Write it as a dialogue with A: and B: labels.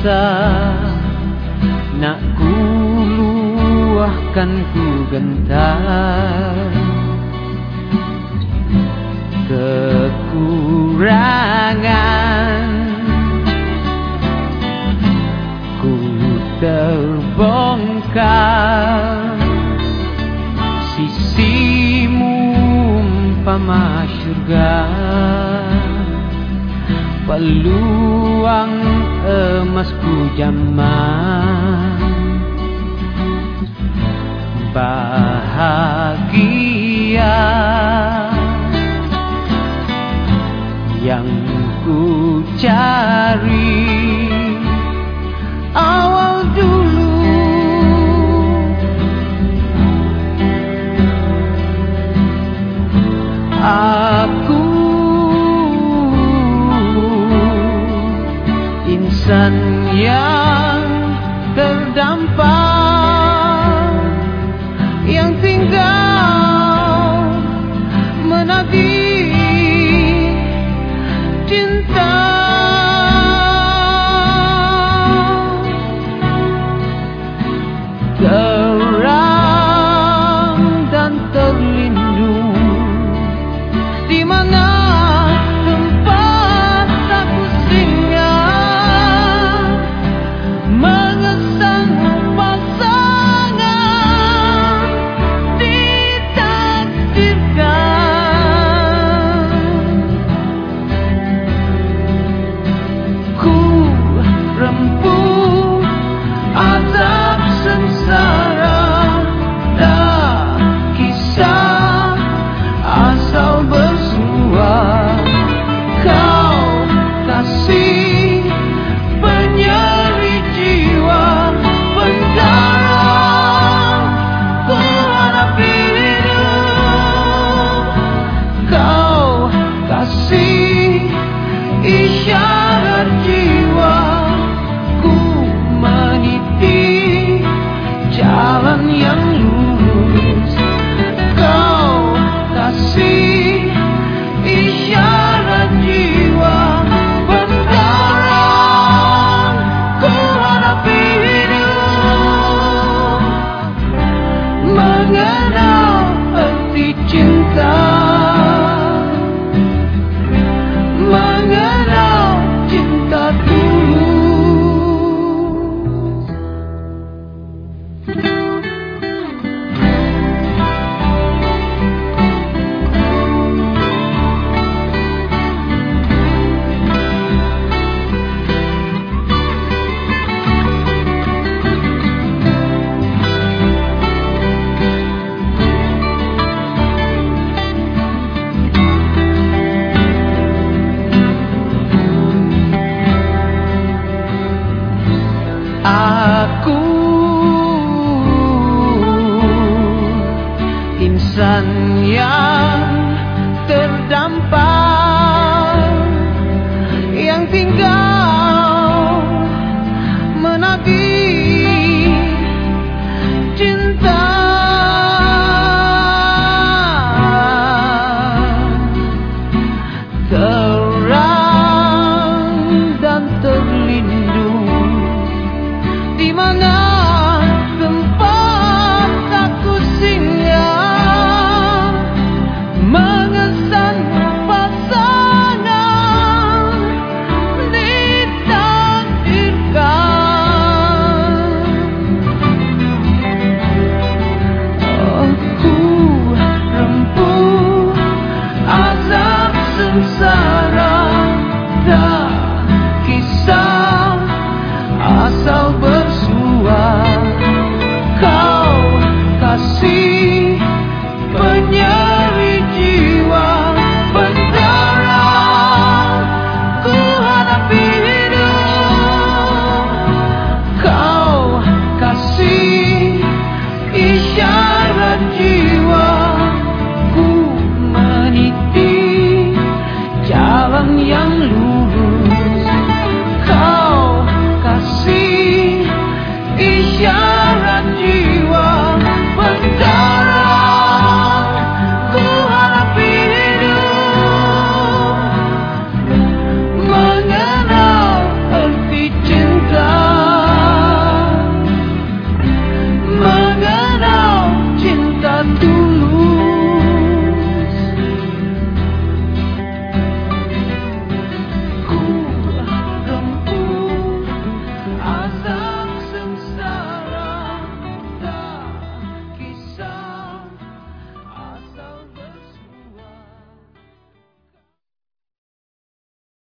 A: siksa Nak ku luahkan ku gentar. Kekurangan Ku terbongkar. Sisimu umpama syurga. Peluang emasku zaman bahagia insan yang terdampar my.